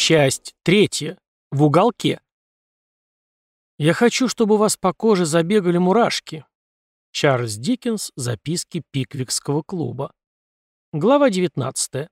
Часть третья. В уголке. Я хочу, чтобы у вас по коже забегали мурашки. Чарльз Диккенс. Записки Пиквикского клуба. Глава 19.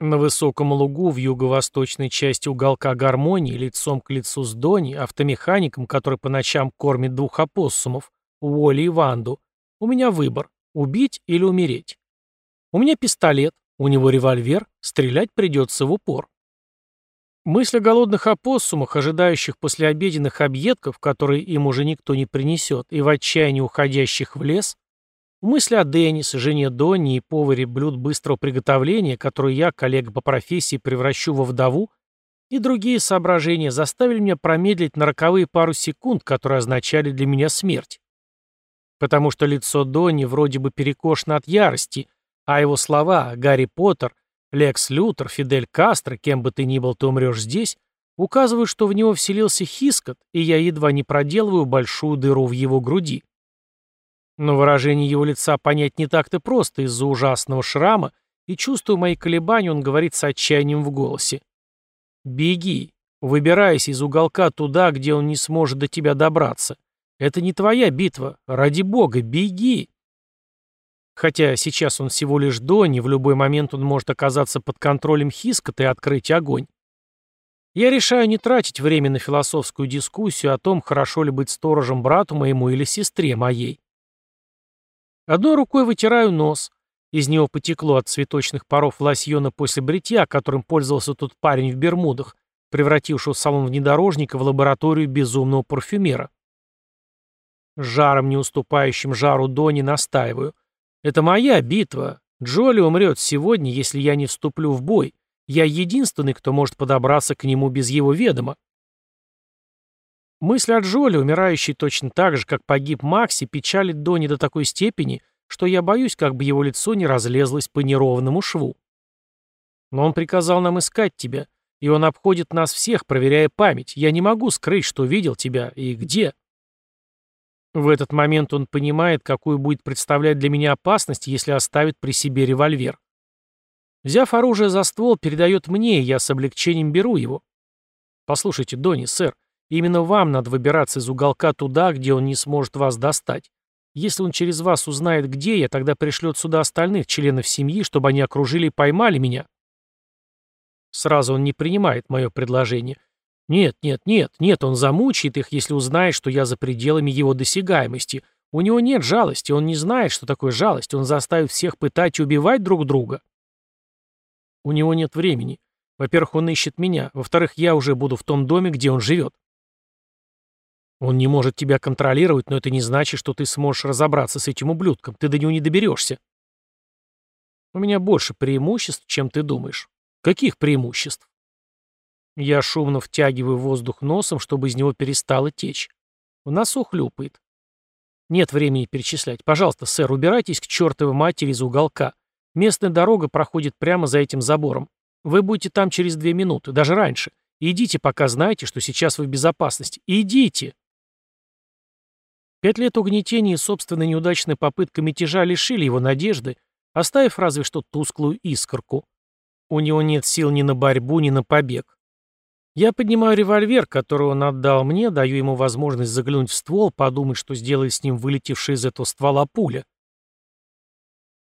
На высоком лугу в юго-восточной части уголка гармонии, лицом к лицу с Дони, автомехаником, который по ночам кормит двух опоссумов, Уолли и Ванду, у меня выбор – убить или умереть. У меня пистолет, у него револьвер, стрелять придется в упор. Мысль о голодных опоссумах, ожидающих послеобеденных объедков, которые им уже никто не принесет, и в отчаянии уходящих в лес, мысль о Деннис, жене Донни и поваре блюд быстрого приготовления, которую я, коллега по профессии, превращу во вдову, и другие соображения заставили меня промедлить на роковые пару секунд, которые означали для меня смерть. Потому что лицо Донни вроде бы перекошено от ярости, а его слова «Гарри Поттер», «Лекс Лютер», «Фидель Кастро», «Кем бы ты ни был, ты умрешь здесь» указывают, что в него вселился Хискот, и я едва не проделываю большую дыру в его груди. Но выражение его лица понять не так-то просто из-за ужасного шрама, и, чувствуя мои колебания, он говорит с отчаянием в голосе. «Беги, выбирайся из уголка туда, где он не сможет до тебя добраться. Это не твоя битва. Ради бога, беги!» Хотя сейчас он всего лишь Донни, в любой момент он может оказаться под контролем Хискота и открыть огонь. Я решаю не тратить время на философскую дискуссию о том, хорошо ли быть сторожем брату моему или сестре моей. Одной рукой вытираю нос. Из него потекло от цветочных паров лосьона после бритья, которым пользовался тот парень в Бермудах, превратившего салон внедорожника в лабораторию безумного парфюмера. Жаром, не уступающим жару Дони, настаиваю – это моя битва. Джоли умрет сегодня, если я не вступлю в бой. Я единственный, кто может подобраться к нему без его ведома. Мысль о Джоли, умирающей точно так же, как погиб Макси, печалит Донни до такой степени, что я боюсь, как бы его лицо не разлезлось по неровному шву. Но он приказал нам искать тебя, и он обходит нас всех, проверяя память. Я не могу скрыть, что видел тебя и где. В этот момент он понимает, какую будет представлять для меня опасность, если оставит при себе револьвер. Взяв оружие за ствол, передает мне, и я с облегчением беру его. Послушайте, Донни, сэр, именно вам надо выбираться из уголка туда, где он не сможет вас достать. Если он через вас узнает, где я, тогда пришлет сюда остальных членов семьи, чтобы они окружили и поймали меня. Сразу он не принимает мое предложение, нет, нет, нет, нет, он замучает их, если узнает, что я за пределами его досягаемости. У него нет жалости, он не знает, что такое жалость, он заставит всех пытать и убивать друг друга. У него нет времени. Во-первых, он ищет меня. Во-вторых, я уже буду в том доме, где он живет. Он не может тебя контролировать, но это не значит, что ты сможешь разобраться с этим ублюдком. Ты до него не доберешься. У меня больше преимуществ, чем ты думаешь. Каких преимуществ? Я шумно втягиваю воздух носом, чтобы из него перестало течь. В носу хлюпает. Нет времени перечислять. Пожалуйста, сэр, убирайтесь к чертовой матери из уголка. Местная дорога проходит прямо за этим забором. Вы будете там через две минуты, даже раньше. Идите, пока знаете, что сейчас вы в безопасности. Идите!» Пять лет угнетения и собственной неудачной попытка мятежа лишили его надежды, оставив разве что тусклую искорку. У него нет сил ни на борьбу, ни на побег. Я поднимаю револьвер, который он отдал мне, даю ему возможность заглянуть в ствол, подумать, что сделает с ним вылетевшая из этого ствола пуля.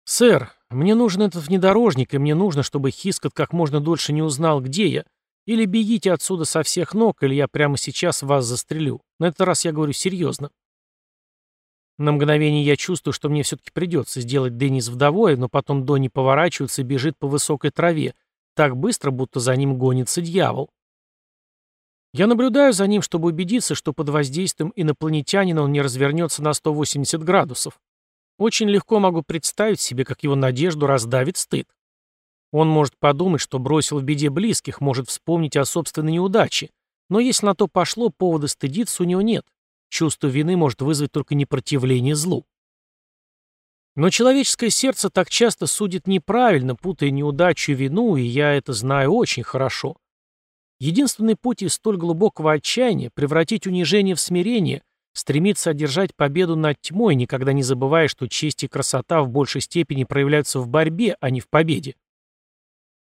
«Сэр, мне нужен этот внедорожник, и мне нужно, чтобы Хискот как можно дольше не узнал, где я. Или бегите отсюда со всех ног, или я прямо сейчас вас застрелю. На этот раз я говорю серьезно». На мгновение я чувствую, что мне все-таки придется сделать Деннис вдовой, но потом Донни поворачивается и бежит по высокой траве, так быстро, будто за ним гонится дьявол. Я наблюдаю за ним, чтобы убедиться, что под воздействием инопланетянина он не развернется на 180 градусов. Очень легко могу представить себе, как его надежду раздавит стыд. Он может подумать, что бросил в беде близких, может вспомнить о собственной неудаче. Но если на то пошло, повода стыдиться у него нет. Чувство вины может вызвать только непротивление злу. Но человеческое сердце так часто судит неправильно, путая неудачу и вину, и я это знаю очень хорошо. Единственный путь из столь глубокого отчаяния — превратить унижение в смирение, стремиться одержать победу над тьмой, никогда не забывая, что честь и красота в большей степени проявляются в борьбе, а не в победе.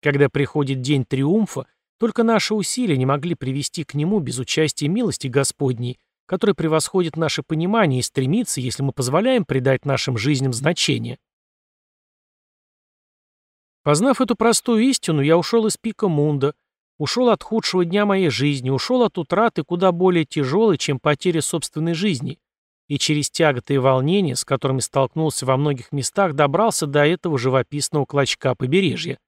Когда приходит день триумфа, только наши усилия не могли привести к нему без участия милости Господней, которая превосходит наше понимание и стремится, если мы позволяем придать нашим жизням значение. Познав эту простую истину, я ушел из пика Мунда, ушел от худшего дня моей жизни, ушел от утраты куда более тяжелой, чем потеря собственной жизни, и через тяготы и волнения, с которыми столкнулся во многих местах, добрался до этого живописного клочка побережья.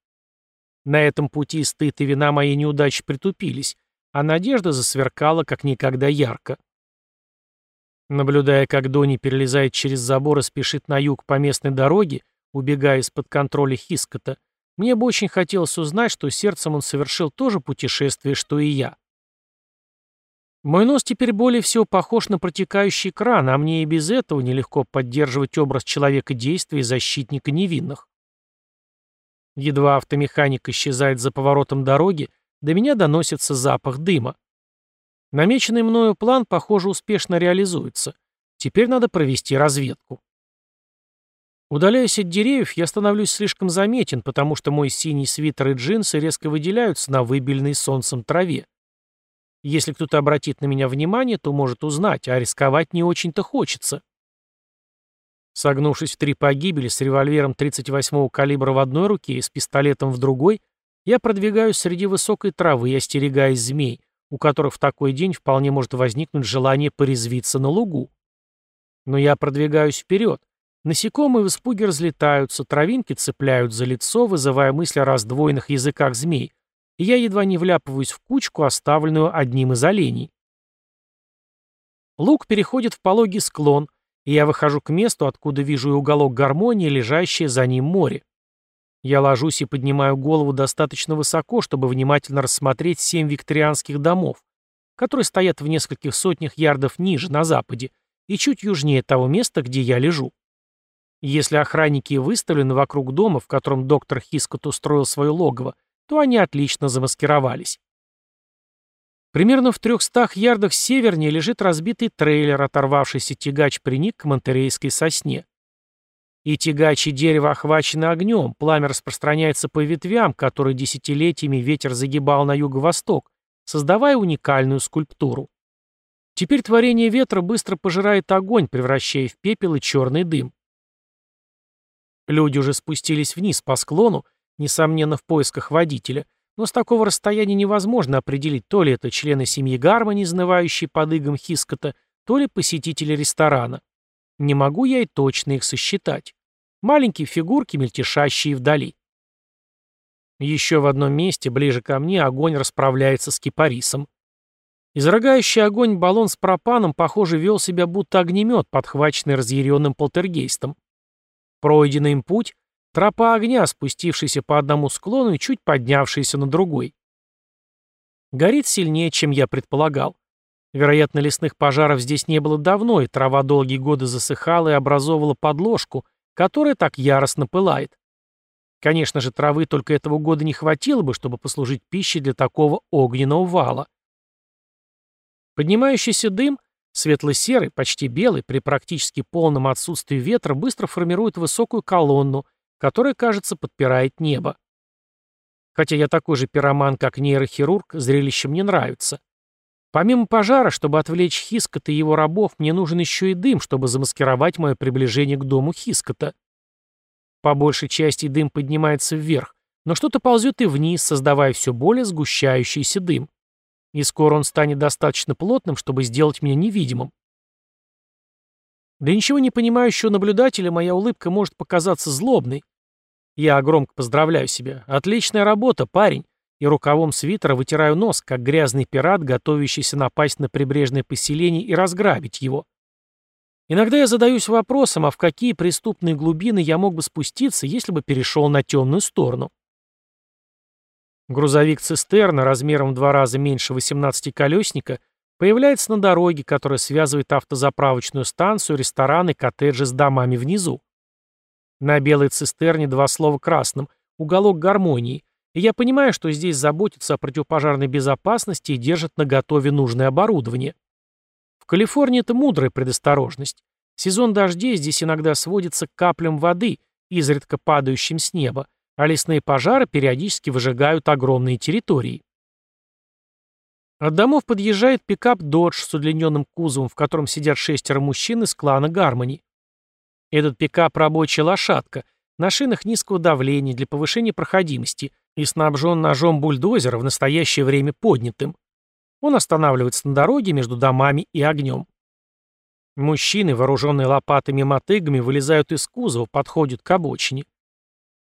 На этом пути стыд и вина моей неудачи притупились, а надежда засверкала как никогда ярко. Наблюдая, как Дони перелезает через забор и спешит на юг по местной дороге, убегая из-под контроля Хискота, мне бы очень хотелось узнать, что сердцем он совершил то же путешествие, что и я. Мой нос теперь более всего похож на протекающий кран, а мне и без этого нелегко поддерживать образ человека действия и защитника невинных. Едва автомеханик исчезает за поворотом дороги, до меня доносится запах дыма. Намеченный мною план, похоже, успешно реализуется. Теперь надо провести разведку. Удаляясь от деревьев, я становлюсь слишком заметен, потому что мой синий свитер и джинсы резко выделяются на выбеленной солнцем траве. Если кто-то обратит на меня внимание, то может узнать, а рисковать не очень-то хочется. Согнувшись в три погибели с револьвером 38-го калибра в одной руке и с пистолетом в другой, я продвигаюсь среди высокой травы, остерегаясь змей, у которых в такой день вполне может возникнуть желание порезвиться на лугу. Но я продвигаюсь вперед, Насекомые в испуге разлетаются, травинки цепляют за лицо, вызывая мысли о раздвоенных языках змей, и я едва не вляпываюсь в кучку, оставленную одним из оленей. Луг переходит в пологий склон, и я выхожу к месту, откуда вижу и уголок гармонии, лежащее за ним море. Я ложусь и поднимаю голову достаточно высоко, чтобы внимательно рассмотреть семь викторианских домов, которые стоят в нескольких сотнях ярдов ниже, на западе, и чуть южнее того места, где я лежу. Если охранники выставлены вокруг дома, в котором доктор Хискот устроил свое логово, то они отлично замаскировались. Примерно в трехстах ярдах севернее лежит разбитый трейлер, оторвавшийся тягач приник к монтерейской сосне. И тягач и дерево охвачены огнем, пламя распространяется по ветвям, которые десятилетиями ветер загибал на юго-восток, создавая уникальную скульптуру. Теперь творение ветра быстро пожирает огонь, превращая в пепел и черный дым. Люди уже спустились вниз по склону, несомненно, в поисках водителя, но с такого расстояния невозможно определить, то ли это члены семьи Гармони, изнывающие под игом Хискота, то ли посетители ресторана. Не могу я и точно их сосчитать. Маленькие фигурки, мельтешащие вдали. Еще в одном месте, ближе ко мне, огонь расправляется с кипарисом. Изрыгающий огонь баллон с пропаном, похоже, вел себя будто огнемет, подхваченный разъяренным полтергейстом. Пройденный им путь — тропа огня, спустившаяся по одному склону и чуть поднявшаяся на другой. Горит сильнее, чем я предполагал. Вероятно, лесных пожаров здесь не было давно, и трава долгие годы засыхала и образовывала подложку, которая так яростно пылает. Конечно же, травы только этого года не хватило бы, чтобы послужить пищей для такого огненного вала. Поднимающийся дым Светло-серый, почти белый, при практически полном отсутствии ветра быстро формирует высокую колонну, которая, кажется, подпирает небо. Хотя я такой же пироман, как нейрохирург, зрелище мне нравится. Помимо пожара, чтобы отвлечь Хискота и его рабов, мне нужен еще и дым, чтобы замаскировать мое приближение к дому Хискота. По большей части дым поднимается вверх, но что-то ползет и вниз, создавая все более сгущающийся дым и скоро он станет достаточно плотным, чтобы сделать меня невидимым. Для ничего не понимающего наблюдателя моя улыбка может показаться злобной. Я громко поздравляю себя. Отличная работа, парень. И рукавом свитера вытираю нос, как грязный пират, готовящийся напасть на прибрежное поселение и разграбить его. Иногда я задаюсь вопросом, а в какие преступные глубины я мог бы спуститься, если бы перешел на темную сторону. Грузовик-цистерна размером в два раза меньше 18-колесника появляется на дороге, которая связывает автозаправочную станцию, рестораны, коттеджи с домами внизу. На белой цистерне два слова красным «Уголок гармонии», и я понимаю, что здесь заботятся о противопожарной безопасности и держат на готове нужное оборудование. В Калифорнии это мудрая предосторожность. Сезон дождей здесь иногда сводится к каплям воды, изредка падающим с неба, а лесные пожары периодически выжигают огромные территории. От домов подъезжает пикап «Додж» с удлиненным кузовом, в котором сидят шестеро мужчин из клана «Гармони». Этот пикап – рабочая лошадка, на шинах низкого давления для повышения проходимости и снабжен ножом бульдозера в настоящее время поднятым. Он останавливается на дороге между домами и огнем. Мужчины, вооруженные лопатами и мотыгами, вылезают из кузова, подходят к обочине.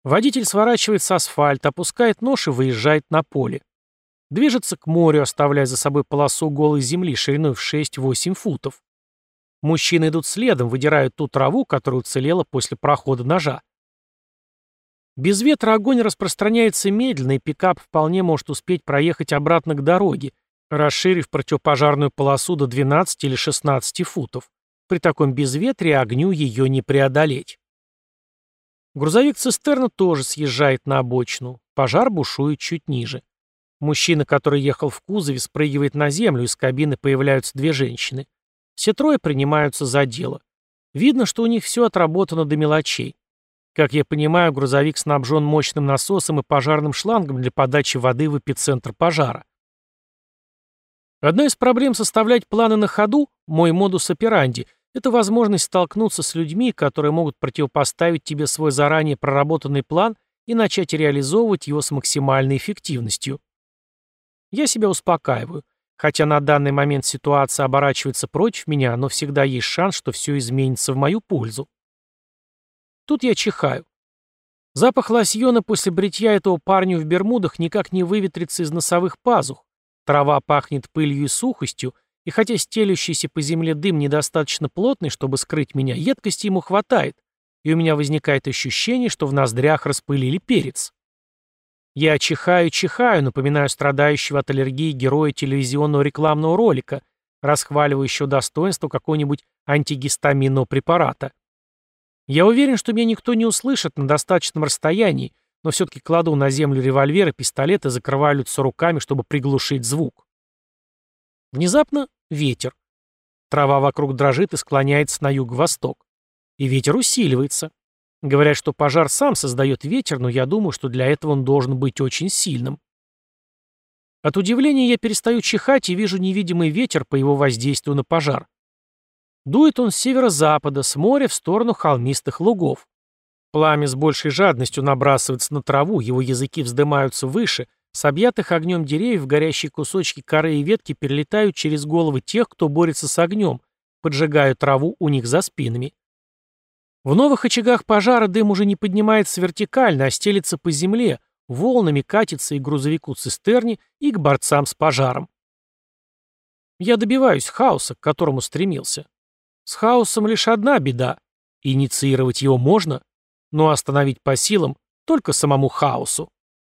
Водитель сворачивает с асфальта, опускает нож и выезжает на поле. Движется к морю, оставляя за собой полосу голой земли шириной в 6-8 футов. Мужчины идут следом, выдирают ту траву, которая уцелела после прохода ножа. Без ветра огонь распространяется медленно, и пикап вполне может успеть проехать обратно к дороге, расширив противопожарную полосу до 12 или 16 футов. При таком безветрии огню ее не преодолеть. Грузовик-цистерна тоже съезжает на обочину. Пожар бушует чуть ниже. Мужчина, который ехал в кузове, спрыгивает на землю, из кабины появляются две женщины. Все трое принимаются за дело. Видно, что у них все отработано до мелочей. Как я понимаю, грузовик снабжен мощным насосом и пожарным шлангом для подачи воды в эпицентр пожара. Одна из проблем составлять планы на ходу, мой модус операнди, это возможность столкнуться с людьми, которые могут противопоставить тебе свой заранее проработанный план и начать реализовывать его с максимальной эффективностью. Я себя успокаиваю. Хотя на данный момент ситуация оборачивается против меня, но всегда есть шанс, что все изменится в мою пользу. Тут я чихаю. Запах лосьона после бритья этого парня в бермудах никак не выветрится из носовых пазух. Трава пахнет пылью и сухостью, и хотя стелющийся по земле дым недостаточно плотный, чтобы скрыть меня, едкости ему хватает, и у меня возникает ощущение, что в ноздрях распылили перец. Я чихаю-чихаю, напоминаю страдающего от аллергии героя телевизионного рекламного ролика, расхваливающего достоинство какого-нибудь антигистаминного препарата. Я уверен, что меня никто не услышит на достаточном расстоянии, но все-таки кладу на землю револьвер и пистолет и закрываю лицо руками, чтобы приглушить звук. Внезапно ветер. Трава вокруг дрожит и склоняется на юго-восток. И ветер усиливается. Говорят, что пожар сам создает ветер, но я думаю, что для этого он должен быть очень сильным. От удивления я перестаю чихать и вижу невидимый ветер по его воздействию на пожар. Дует он с северо-запада, с моря в сторону холмистых лугов. Пламя с большей жадностью набрасывается на траву, его языки вздымаются выше, с объятых огнем деревьев горящие кусочки коры и ветки перелетают через головы тех, кто борется с огнем, поджигая траву у них за спинами. В новых очагах пожара дым уже не поднимается вертикально, а стелится по земле, волнами катится и к грузовику-цистерне, и к борцам с пожаром. Я добиваюсь хаоса, к которому стремился. С хаосом лишь одна беда. Инициировать его можно, но остановить по силам только самому хаосу.